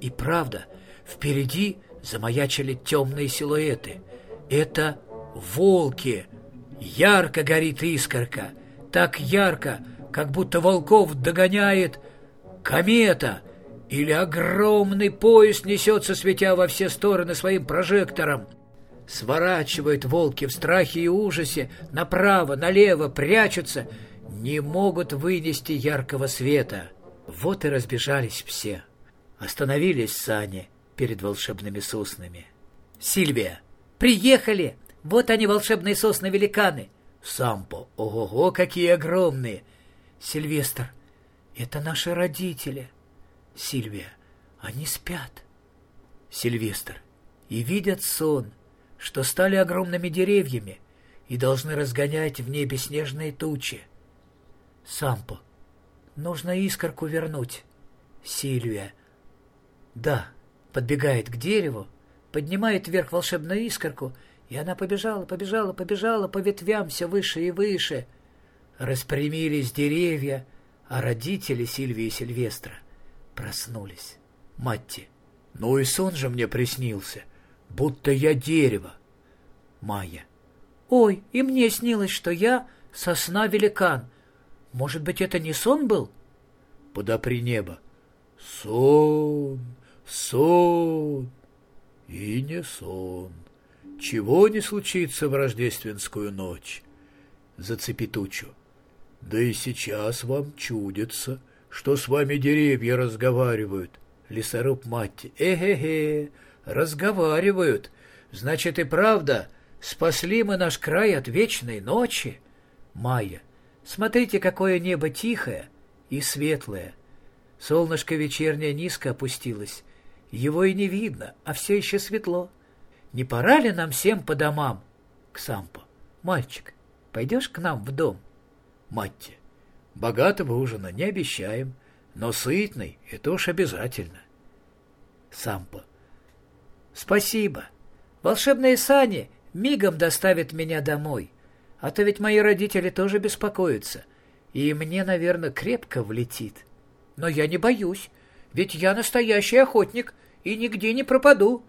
И правда, впереди замаячили темные силуэты. Это волки. Ярко горит искорка. Так ярко, как будто волков догоняет комета или огромный поезд несется, светя во все стороны своим прожектором. Сворачивают волки в страхе и ужасе, направо, налево, прячутся, не могут вынести яркого света. Вот и разбежались все. Остановились сани перед волшебными соснами. «Сильвия! Приехали! Вот они, волшебные сосны-великаны!» «Сампо! Ого-го, какие огромные!» «Сильвестр! Это наши родители!» «Сильвия! Они спят!» «Сильвестр! И видят сон!» Что стали огромными деревьями и должны разгонять в небе снежные тучи. Сампо, нужно искорку вернуть. Сильвия. Да, подбегает к дереву, поднимает вверх волшебную искорку, и она побежала, побежала, побежала по ветвям все выше и выше. Распрямились деревья, а родители Сильвии и Сильвестра проснулись. Матти, ну и сон же мне приснился — будто я дерево. Майя. Ой, и мне снилось, что я сосна-великан. Может быть, это не сон был? Подопри небо. Сон, сон и не сон. Чего не случится в рождественскую ночь? Зацепи тучу. Да и сейчас вам чудится, что с вами деревья разговаривают. Лесоруб Матти. Э-хе-хе, разговаривают. Значит, и правда, спасли мы наш край от вечной ночи. Майя, смотрите, какое небо тихое и светлое. Солнышко вечернее низко опустилось. Его и не видно, а все еще светло. Не пора ли нам всем по домам? Ксампо. Мальчик, пойдешь к нам в дом? Матти. Богатого ужина не обещаем, но сытный — это уж обязательно. Сампо. Спасибо. Волшебные сани мигом доставят меня домой. А то ведь мои родители тоже беспокоятся. И мне, наверное, крепко влетит. Но я не боюсь, ведь я настоящий охотник и нигде не пропаду.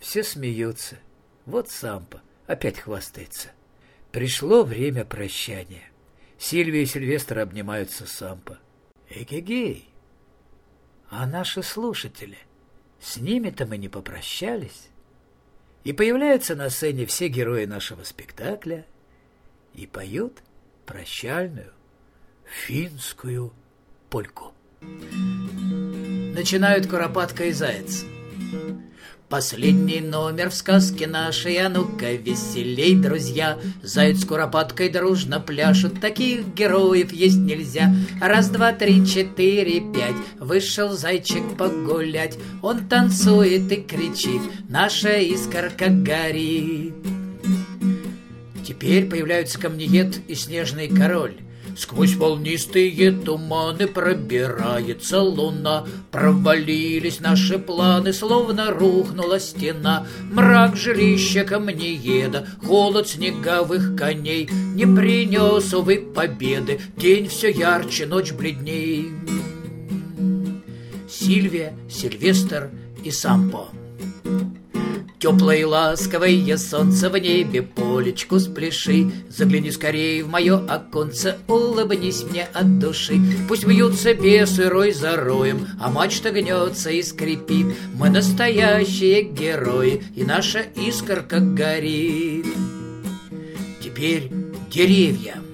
Все смеются. Вот Сампа опять хвастается. Пришло время прощания. Сильвия и Сильвестр обнимаются Сампа. Эгегей! А наши слушатели? С ними-то мы не попрощались. И появляются на сцене все герои нашего спектакля и поют прощальную финскую польку. Начинают Куропатка и Заяц. Последний номер в сказке нашей, а ну-ка веселей, друзья. Заяц с куропаткой дружно пляшут, таких героев есть нельзя. Раз, два, три, четыре, пять, вышел зайчик погулять. Он танцует и кричит, наша искорка горит. Теперь появляются камнеед и снежный король. Сквозь волнистые туманы пробирается луна. Провалились наши планы, словно рухнула стена. Мрак жилища камнееда, холод снеговых коней Не принес, увы, победы, день все ярче, ночь бледней. Сильвия, Сильвестр и Сампо. Теплое и ласковое солнце в небе, полечку спляши. Загляни скорее в мое оконце, улыбнись мне от души. Пусть бьются бесы рой за роем, а мачта гнется и скрипит. Мы настоящие герои, и наша искорка горит. Теперь деревья —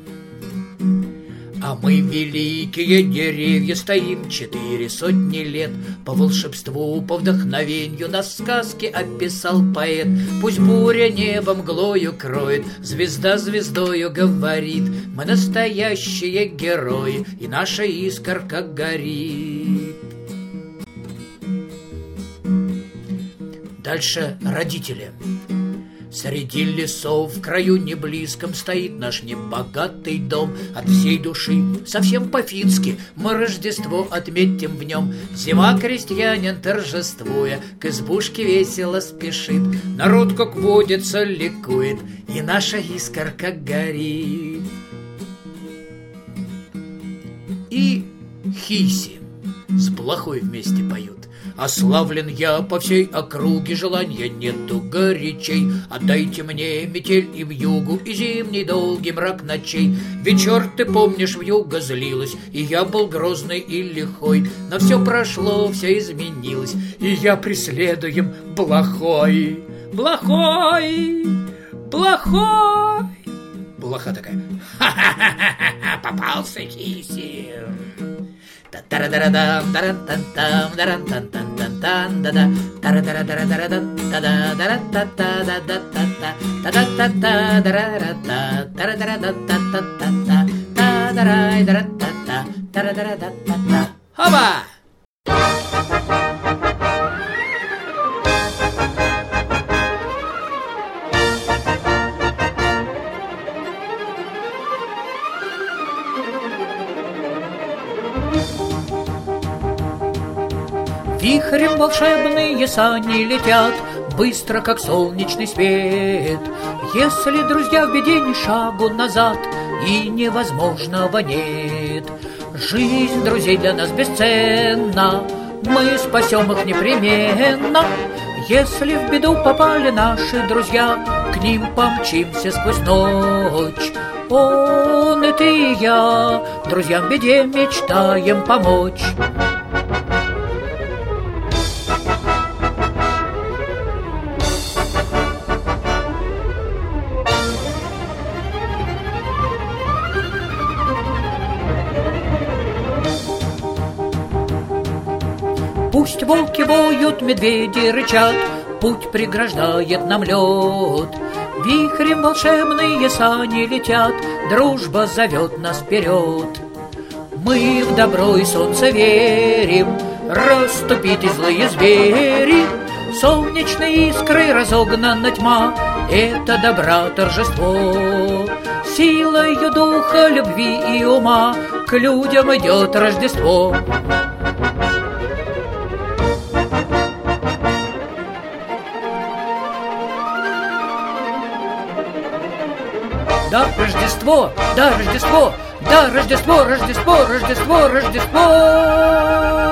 а мы, великие деревья, стоим четыре сотни лет. По волшебству, по вдохновению нас сказки описал поэт. Пусть буря небом мглою кроет, звезда звездою говорит. Мы настоящие герои, и наша искорка горит. Дальше родители. Среди лесов, в краю неблизком, Стоит наш небогатый дом. От всей души, совсем по-фински Мы Рождество отметим в нем. Зима крестьянин, торжествуя К избушке весело спешит. Народ, как водится, ликует И наша искорка горит. И хиси с плохой вместе поют. Ославлен я по всей округе, желания нету горячей. Отдайте мне метель и в югу, и зимний долгий мрак ночей. Вечер, ты помнишь, в юго злилась, и я был грозный и лихой. Но все прошло, все изменилось, и я преследуем плохой. Плохой, плохой. Блоха такая, ха-ха-ха, попался кисим. Hubba! Вихрем волшебные сани летят Быстро, как солнечный свет. Если, друзья, в беде ни шагу назад И невозможного нет. Жизнь друзей для нас бесценна Мы спасем их непременно. Если в беду попали наши друзья К ним помчимся сквозь ночь. Он и ты и я Друзьям в беде мечтаем помочь Пусть волки воют, медведи рычат, Путь преграждает нам лед. Вихрем волшебные сани летят, Дружба зовет нас вперед. Мы в добро и солнце верим, Расступите злые звери, Солнечной искрой разогнана тьма, Это добра торжество. Силою духа, любви и ума К людям идет Рождество. Да, Рождество, да, Рождество, да, Рождество, Рождество, Рождество, Рождество.